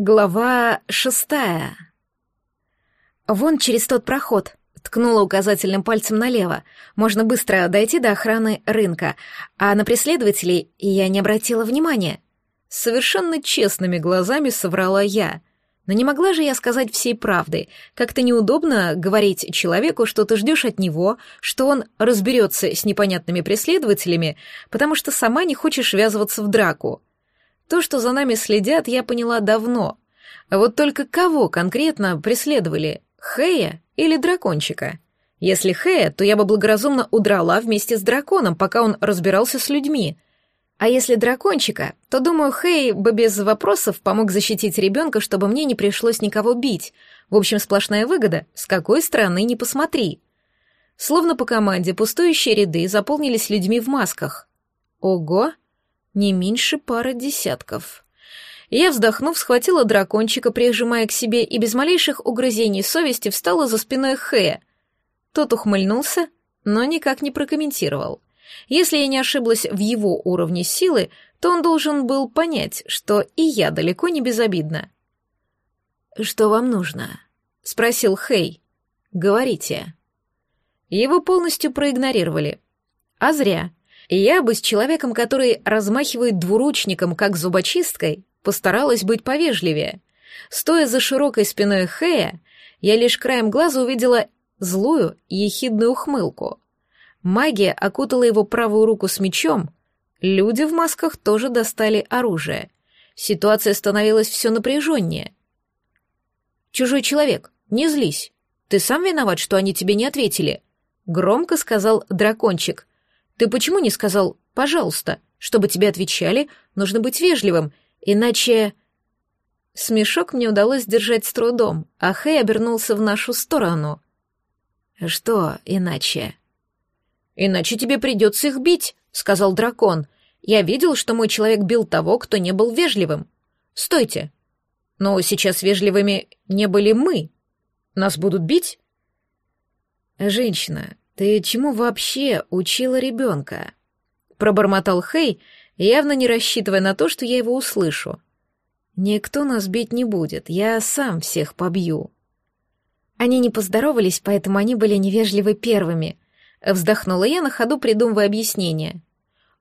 Глава шестая. Вон через тот проход. Ткнула указательным пальцем налево. Можно быстро дойти до охраны рынка. А на преследователей я не обратила внимания. Совершенно честными глазами соврала я. Но не могла же я сказать всей правды. Как-то неудобно говорить человеку, что ты ждешь от него, что он разберется с непонятными преследователями, потому что сама не хочешь ввязываться в драку. То, что за нами следят, я поняла давно. А Вот только кого конкретно преследовали, Хэя или дракончика? Если Хэя, то я бы благоразумно удрала вместе с драконом, пока он разбирался с людьми. А если дракончика, то, думаю, Хэй бы без вопросов помог защитить ребенка, чтобы мне не пришлось никого бить. В общем, сплошная выгода, с какой стороны не посмотри. Словно по команде пустующие ряды заполнились людьми в масках. Ого! Ого! не меньше пары десятков. Я, вздохнув, схватила дракончика, прижимая к себе, и без малейших угрызений совести встала за спиной Хэя. Тот ухмыльнулся, но никак не прокомментировал. Если я не ошиблась в его уровне силы, то он должен был понять, что и я далеко не безобидна. «Что вам нужно?» — спросил Хей. «Говорите». Его полностью проигнорировали. А зря я бы с человеком, который размахивает двуручником, как зубочисткой, постаралась быть повежливее. Стоя за широкой спиной Хэя, я лишь краем глаза увидела злую и ехидную ухмылку. Магия окутала его правую руку с мечом, люди в масках тоже достали оружие. Ситуация становилась все напряженнее. «Чужой человек, не злись. Ты сам виноват, что они тебе не ответили», — громко сказал дракончик, ты почему не сказал «пожалуйста»? Чтобы тебе отвечали, нужно быть вежливым, иначе...» Смешок мне удалось сдержать с трудом, а Хэй обернулся в нашу сторону. «Что иначе?» «Иначе тебе придется их бить», — сказал дракон. «Я видел, что мой человек бил того, кто не был вежливым. Стойте. Но сейчас вежливыми не были мы. Нас будут бить?» «Женщина, «Ты чему вообще учила ребенка?» Пробормотал Хей, явно не рассчитывая на то, что я его услышу. «Никто нас бить не будет, я сам всех побью». Они не поздоровались, поэтому они были невежливы первыми. Вздохнула я на ходу, придумывая объяснение.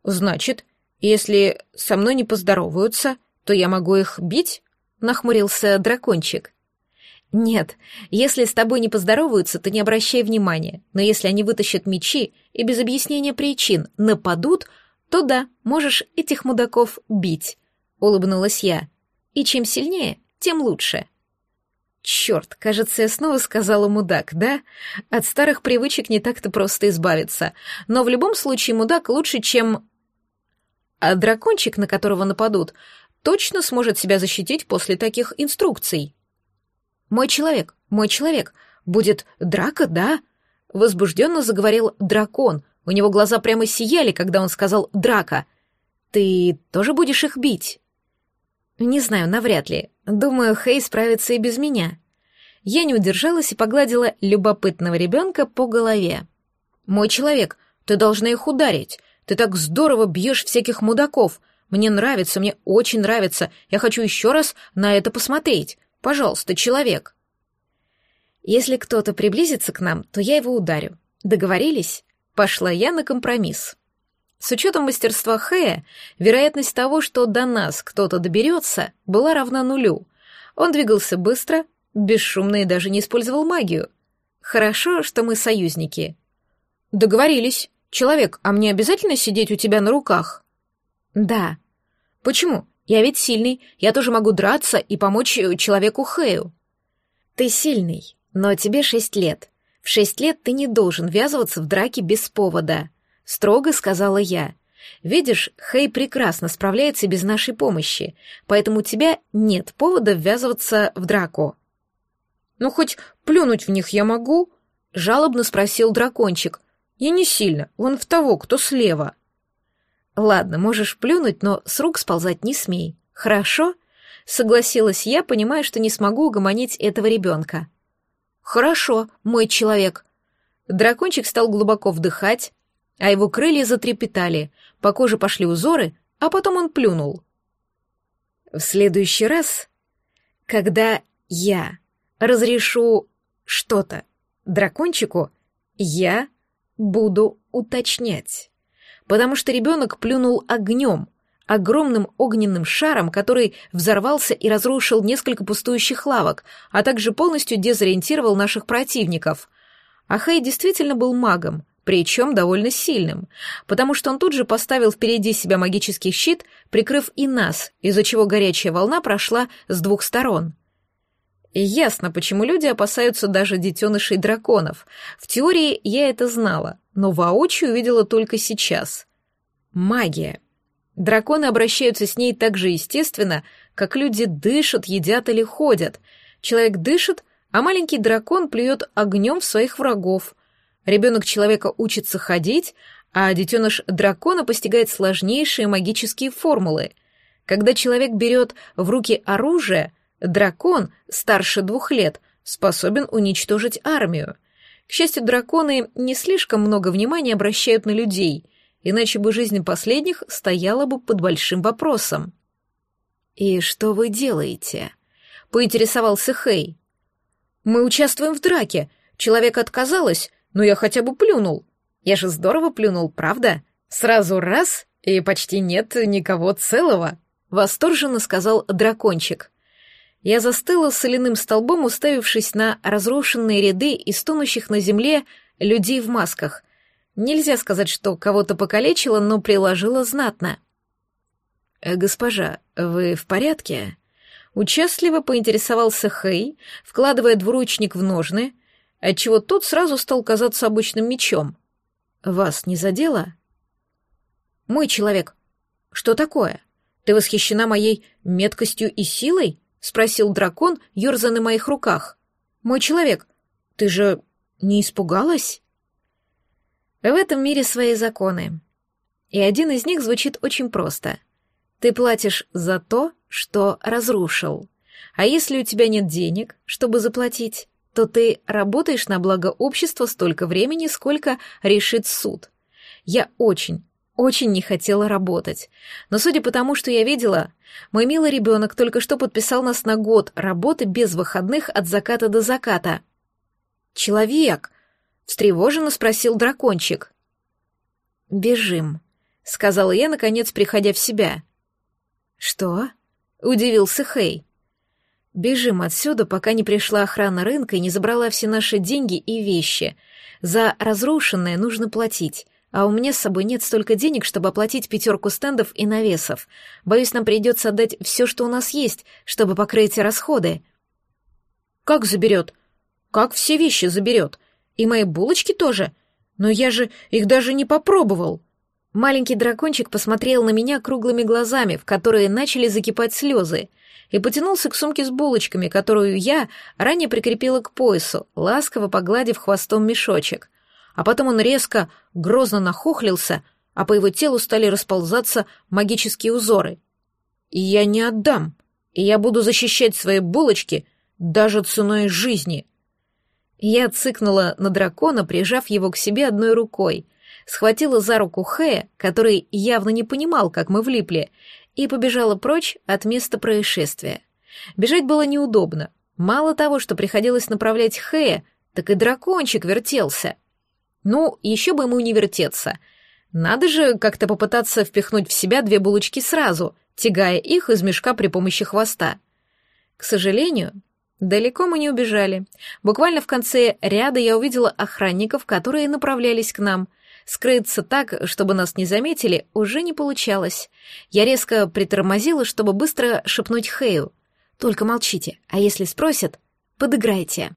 «Значит, если со мной не поздороваются, то я могу их бить?» — нахмурился дракончик. «Нет, если с тобой не поздороваются, то не обращай внимания, но если они вытащат мечи и без объяснения причин нападут, то да, можешь этих мудаков бить», — улыбнулась я. «И чем сильнее, тем лучше». Черт, кажется, я снова сказала мудак, да? От старых привычек не так-то просто избавиться. Но в любом случае мудак лучше, чем... А дракончик, на которого нападут, точно сможет себя защитить после таких инструкций. «Мой человек, мой человек, будет драка, да?» Возбужденно заговорил дракон. У него глаза прямо сияли, когда он сказал «драка». «Ты тоже будешь их бить?» «Не знаю, навряд ли. Думаю, Хей справится и без меня». Я не удержалась и погладила любопытного ребенка по голове. «Мой человек, ты должна их ударить. Ты так здорово бьешь всяких мудаков. Мне нравится, мне очень нравится. Я хочу еще раз на это посмотреть. Пожалуйста, человек!» «Если кто-то приблизится к нам, то я его ударю. Договорились?» Пошла я на компромисс. С учетом мастерства Хэя, вероятность того, что до нас кто-то доберется, была равна нулю. Он двигался быстро, бесшумно и даже не использовал магию. Хорошо, что мы союзники. «Договорились. Человек, а мне обязательно сидеть у тебя на руках?» «Да». «Почему? Я ведь сильный, я тоже могу драться и помочь э, человеку Хэю. Ты сильный, но тебе шесть лет. В шесть лет ты не должен ввязываться в драки без повода, строго сказала я. Видишь, Хэй прекрасно справляется без нашей помощи, поэтому у тебя нет повода ввязываться в драку. Ну хоть плюнуть в них я могу, жалобно спросил дракончик. Я не сильно, вон в того, кто слева. «Ладно, можешь плюнуть, но с рук сползать не смей. Хорошо?» Согласилась я, понимая, что не смогу угомонить этого ребенка. «Хорошо, мой человек». Дракончик стал глубоко вдыхать, а его крылья затрепетали, по коже пошли узоры, а потом он плюнул. «В следующий раз, когда я разрешу что-то дракончику, я буду уточнять» потому что ребенок плюнул огнем, огромным огненным шаром, который взорвался и разрушил несколько пустующих лавок, а также полностью дезориентировал наших противников. А действительно был магом, причем довольно сильным, потому что он тут же поставил впереди себя магический щит, прикрыв и нас, из-за чего горячая волна прошла с двух сторон — Ясно, почему люди опасаются даже детенышей драконов. В теории я это знала, но воочию увидела только сейчас. Магия. Драконы обращаются с ней так же естественно, как люди дышат, едят или ходят. Человек дышит, а маленький дракон плюет огнем в своих врагов. Ребенок человека учится ходить, а детеныш дракона постигает сложнейшие магические формулы. Когда человек берет в руки оружие — Дракон старше двух лет способен уничтожить армию. К счастью, драконы не слишком много внимания обращают на людей, иначе бы жизнь последних стояла бы под большим вопросом. «И что вы делаете?» — поинтересовался Хей. «Мы участвуем в драке. Человек отказалась, но я хотя бы плюнул. Я же здорово плюнул, правда? Сразу раз, и почти нет никого целого», — восторженно сказал дракончик. Я застыла соляным столбом, уставившись на разрушенные ряды и стонущих на земле людей в масках. Нельзя сказать, что кого-то покалечила, но приложила знатно. «Э, «Госпожа, вы в порядке?» Участливо поинтересовался Хэй, вкладывая двуручник в ножны, отчего тот сразу стал казаться обычным мечом. «Вас не задело?» «Мой человек, что такое? Ты восхищена моей меткостью и силой?» — спросил дракон, ерза на моих руках. «Мой человек, ты же не испугалась?» В этом мире свои законы. И один из них звучит очень просто. Ты платишь за то, что разрушил. А если у тебя нет денег, чтобы заплатить, то ты работаешь на благо общества столько времени, сколько решит суд. Я очень, очень не хотела работать. Но судя по тому, что я видела, мой милый ребенок только что подписал нас на год работы без выходных от заката до заката. «Человек!» — встревоженно спросил дракончик. «Бежим», — сказала я, наконец, приходя в себя. «Что?» — удивился Хей. «Бежим отсюда, пока не пришла охрана рынка и не забрала все наши деньги и вещи. За разрушенное нужно платить». А у меня с собой нет столько денег, чтобы оплатить пятерку стендов и навесов. Боюсь, нам придется отдать все, что у нас есть, чтобы покрыть расходы. Как заберет? Как все вещи заберет? И мои булочки тоже? Но я же их даже не попробовал. Маленький дракончик посмотрел на меня круглыми глазами, в которые начали закипать слезы, и потянулся к сумке с булочками, которую я ранее прикрепила к поясу, ласково погладив хвостом мешочек — а потом он резко, грозно нахохлился, а по его телу стали расползаться магические узоры. «И я не отдам, и я буду защищать свои булочки даже ценой жизни!» Я цыкнула на дракона, прижав его к себе одной рукой, схватила за руку Хэя, который явно не понимал, как мы влипли, и побежала прочь от места происшествия. Бежать было неудобно. Мало того, что приходилось направлять Хэя, так и дракончик вертелся — ну, еще бы ему не вертеться. Надо же как-то попытаться впихнуть в себя две булочки сразу, тягая их из мешка при помощи хвоста. К сожалению, далеко мы не убежали. Буквально в конце ряда я увидела охранников, которые направлялись к нам. Скрыться так, чтобы нас не заметили, уже не получалось. Я резко притормозила, чтобы быстро шепнуть Хэю. «Только молчите, а если спросят, подыграйте».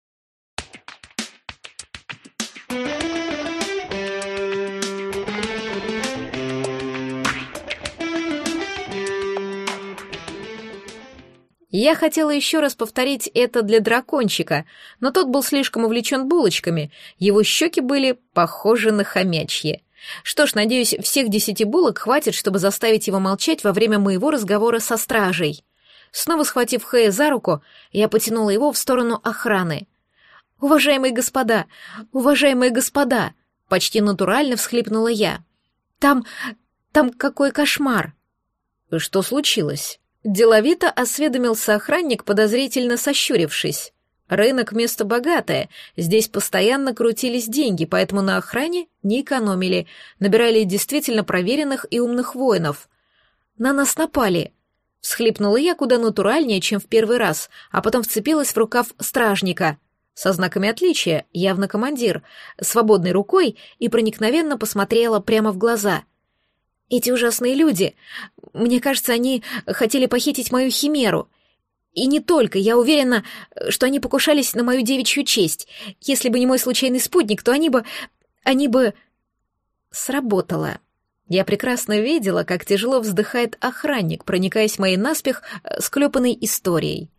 Я хотела еще раз повторить это для дракончика, но тот был слишком увлечен булочками, его щеки были похожи на хомячьи. Что ж, надеюсь, всех десяти булок хватит, чтобы заставить его молчать во время моего разговора со стражей. Снова схватив Хэя за руку, я потянула его в сторону охраны. «Уважаемые господа! Уважаемые господа!» — почти натурально всхлипнула я. «Там... там какой кошмар!» «Что случилось?» Деловито осведомился охранник, подозрительно сощурившись. Рынок — место богатое, здесь постоянно крутились деньги, поэтому на охране не экономили, набирали действительно проверенных и умных воинов. «На нас напали!» — всхлипнула я куда натуральнее, чем в первый раз, а потом вцепилась в рукав стражника. Со знаками отличия, явно командир, свободной рукой и проникновенно посмотрела прямо в глаза. «Эти ужасные люди! Мне кажется, они хотели похитить мою химеру. И не только, я уверена, что они покушались на мою девичью честь. Если бы не мой случайный спутник, то они бы... они бы... Сработало. Я прекрасно видела, как тяжело вздыхает охранник, проникаясь моей наспех э, склепанной историей.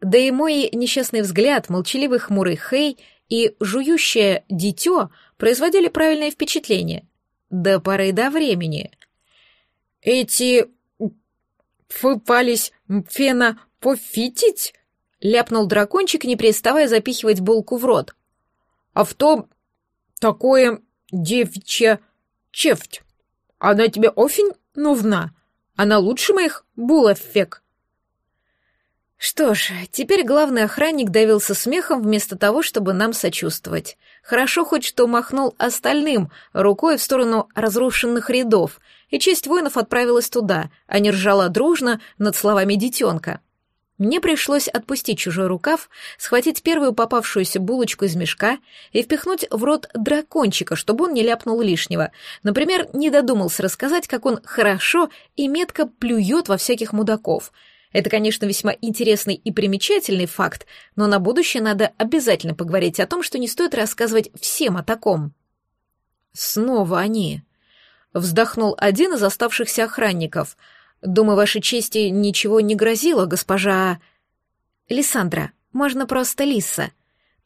Да и мой несчастный взгляд, молчаливый хмурый Хей и жующее дитё производили правильное впечатление. До поры до времени. «Эти фыпались фена пофитить?» — ляпнул дракончик, не переставая запихивать булку в рот. «А в том такое девичья чефть. Она тебе офень нужна? Она лучше моих булофек». Что ж, теперь главный охранник давился смехом вместо того, чтобы нам сочувствовать. Хорошо хоть что махнул остальным рукой в сторону разрушенных рядов, и честь воинов отправилась туда, а не ржала дружно над словами детенка. Мне пришлось отпустить чужой рукав, схватить первую попавшуюся булочку из мешка и впихнуть в рот дракончика, чтобы он не ляпнул лишнего. Например, не додумался рассказать, как он хорошо и метко плюет во всяких мудаков — это, конечно, весьма интересный и примечательный факт, но на будущее надо обязательно поговорить о том, что не стоит рассказывать всем о таком. Снова они. Вздохнул один из оставшихся охранников. Думаю, вашей чести ничего не грозило, госпожа... Лиссандра, можно просто Лиса.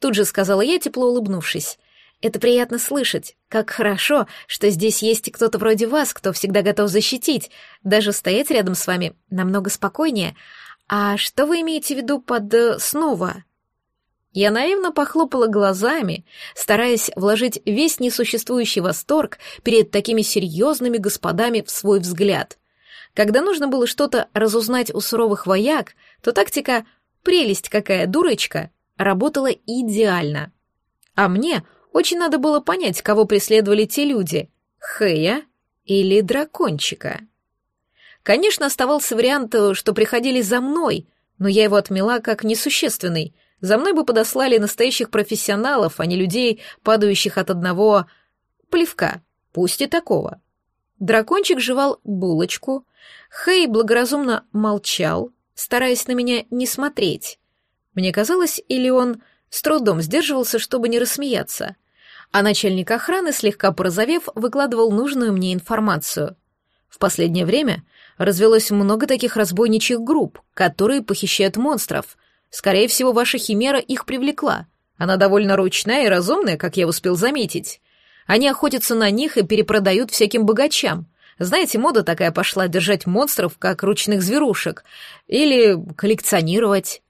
Тут же сказала я, тепло улыбнувшись. Это приятно слышать. Как хорошо, что здесь есть кто-то вроде вас, кто всегда готов защитить. Даже стоять рядом с вами намного спокойнее. А что вы имеете в виду под э, «снова»?» Я наивно похлопала глазами, стараясь вложить весь несуществующий восторг перед такими серьезными господами в свой взгляд. Когда нужно было что-то разузнать у суровых вояк, то тактика «прелесть какая дурочка» работала идеально. А мне — очень надо было понять, кого преследовали те люди — Хэя или дракончика. Конечно, оставался вариант, э, что приходили за мной, но я его отмела как несущественный. За мной бы подослали настоящих профессионалов, а не людей, падающих от одного плевка, пусть и такого. Дракончик жевал булочку. Хэй благоразумно молчал, стараясь на меня не смотреть. Мне казалось, или он с трудом сдерживался, чтобы не рассмеяться а начальник охраны, слегка порозовев, выкладывал нужную мне информацию. В последнее время развелось много таких разбойничьих групп, которые похищают монстров. Скорее всего, ваша химера их привлекла. Она довольно ручная и разумная, как я успел заметить. Они охотятся на них и перепродают всяким богачам. Знаете, мода такая пошла держать монстров, как ручных зверушек. Или коллекционировать.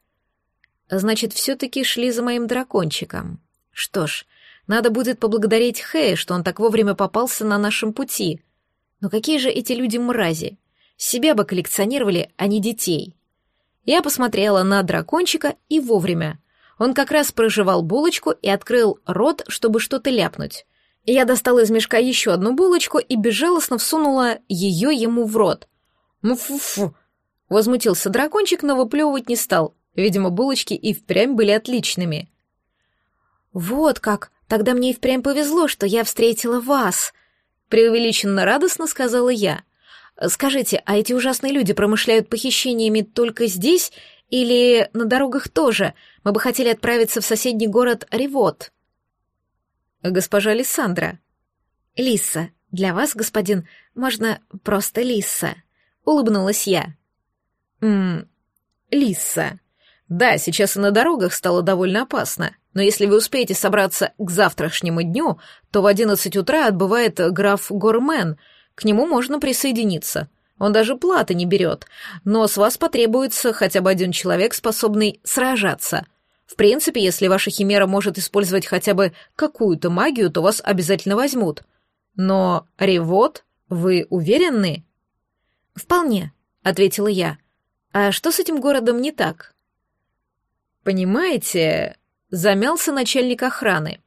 Значит, все-таки шли за моим дракончиком. Что ж, надо будет поблагодарить Хэя, что он так вовремя попался на нашем пути. Но какие же эти люди мрази? Себя бы коллекционировали, а не детей. Я посмотрела на дракончика и вовремя. Он как раз прожевал булочку и открыл рот, чтобы что-то ляпнуть. Я достала из мешка еще одну булочку и безжалостно всунула ее ему в рот. «Мфу-фу!» «Ну, — возмутился дракончик, но выплевывать не стал. Видимо, булочки и впрямь были отличными. «Вот как!» Тогда мне и впрямь повезло, что я встретила вас, преувеличенно радостно сказала я. Скажите, а эти ужасные люди промышляют похищениями только здесь или на дорогах тоже? Мы бы хотели отправиться в соседний город Ривот. Госпожа Лиссандра. Лисса, для вас, господин, можно просто Лисса, улыбнулась я. М, Лисса. Да, сейчас и на дорогах стало довольно опасно, но если вы успеете собраться к завтрашнему дню, то в 11 утра отбывает граф Гормен, к нему можно присоединиться. Он даже платы не берет, но с вас потребуется хотя бы один человек, способный сражаться. В принципе, если ваша химера может использовать хотя бы какую-то магию, то вас обязательно возьмут. Но ревод, вы уверены? «Вполне», — ответила я. «А что с этим городом не так?» Понимаете, замялся начальник охраны.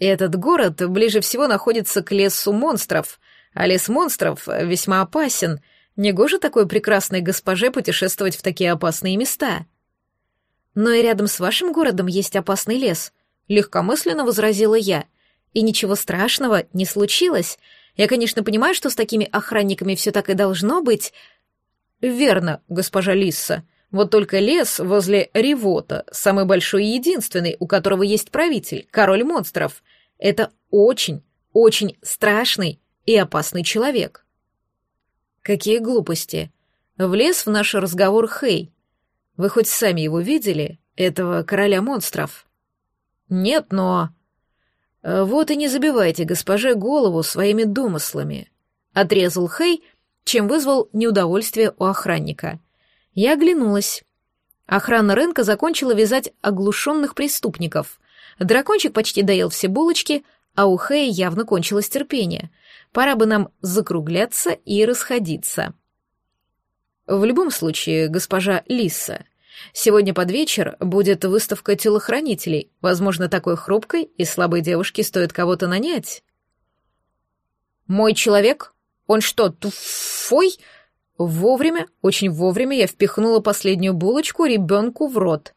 Этот город ближе всего находится к лесу монстров, а лес монстров весьма опасен. Негоже такой прекрасной госпоже путешествовать в такие опасные места. Но и рядом с вашим городом есть опасный лес, легкомысленно возразила я. И ничего страшного не случилось. Я, конечно, понимаю, что с такими охранниками все так и должно быть. Верно, госпожа Лисса, вот только лес возле Ревота, самый большой и единственный, у которого есть правитель, король монстров, это очень, очень страшный и опасный человек. Какие глупости. Влез в наш разговор Хей. Вы хоть сами его видели, этого короля монстров? Нет, но... Э, вот и не забивайте госпоже голову своими домыслами. Отрезал Хей, чем вызвал неудовольствие у охранника — я оглянулась. Охрана рынка закончила вязать оглушенных преступников. Дракончик почти доел все булочки, а у Хэя явно кончилось терпение. Пора бы нам закругляться и расходиться. В любом случае, госпожа Лиса, сегодня под вечер будет выставка телохранителей. Возможно, такой хрупкой и слабой девушке стоит кого-то нанять. «Мой человек? Он что, туфой?» Вовремя, очень вовремя я впихнула последнюю булочку ребенку в рот.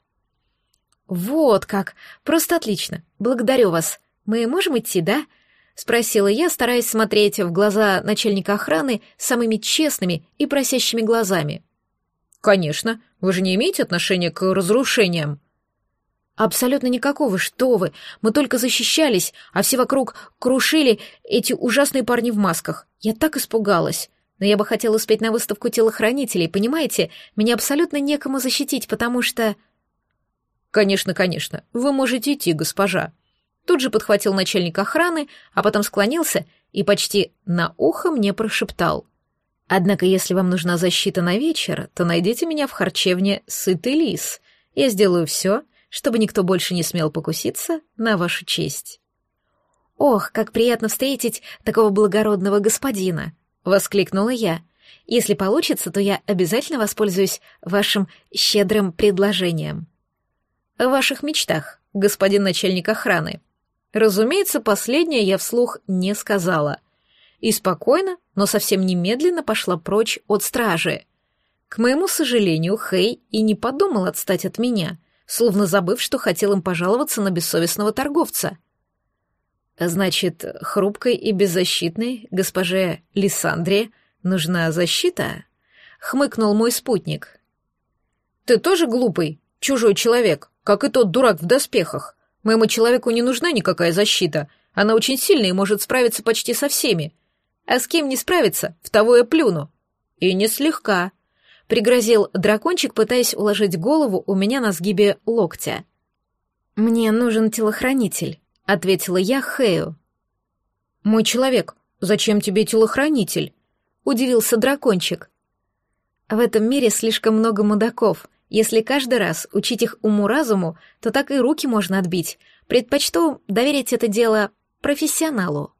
Вот как, просто отлично. Благодарю вас. Мы можем идти, да? спросила я, стараясь смотреть в глаза начальника охраны самыми честными и просящими глазами. Конечно, вы же не имеете отношения к разрушениям. Абсолютно никакого, что вы. Мы только защищались, а все вокруг крушили эти ужасные парни в масках. Я так испугалась. Но я бы хотела успеть на выставку телохранителей, понимаете? Меня абсолютно некому защитить, потому что...» «Конечно, конечно, вы можете идти, госпожа». Тут же подхватил начальник охраны, а потом склонился и почти на ухо мне прошептал. «Однако, если вам нужна защита на вечер, то найдите меня в харчевне «Сытый лис». Я сделаю все, чтобы никто больше не смел покуситься на вашу честь». «Ох, как приятно встретить такого благородного господина!» Воскликнула я. Если получится, то я обязательно воспользуюсь вашим щедрым предложением. В ваших мечтах, господин начальник охраны. Разумеется, последнее я вслух не сказала. И спокойно, но совсем немедленно пошла прочь от стражи. К моему сожалению, Хей и не подумал отстать от меня, словно забыв, что хотел им пожаловаться на бессовестного торговца — Значит, хрупкой и беззащитной госпоже Лиссандре нужна защита? Хмыкнул мой спутник. Ты тоже глупый, чужой человек, как и тот дурак в доспехах. Моему человеку не нужна никакая защита. Она очень сильная и может справиться почти со всеми. А с кем не справится, в того я плюну. И не слегка. Пригрозил дракончик, пытаясь уложить голову у меня на сгибе локтя. Мне нужен телохранитель. — ответила я Хэю. «Мой человек, зачем тебе телохранитель?» — удивился дракончик. «В этом мире слишком много мудаков. Если каждый раз учить их уму-разуму, то так и руки можно отбить. Предпочту доверить это дело профессионалу».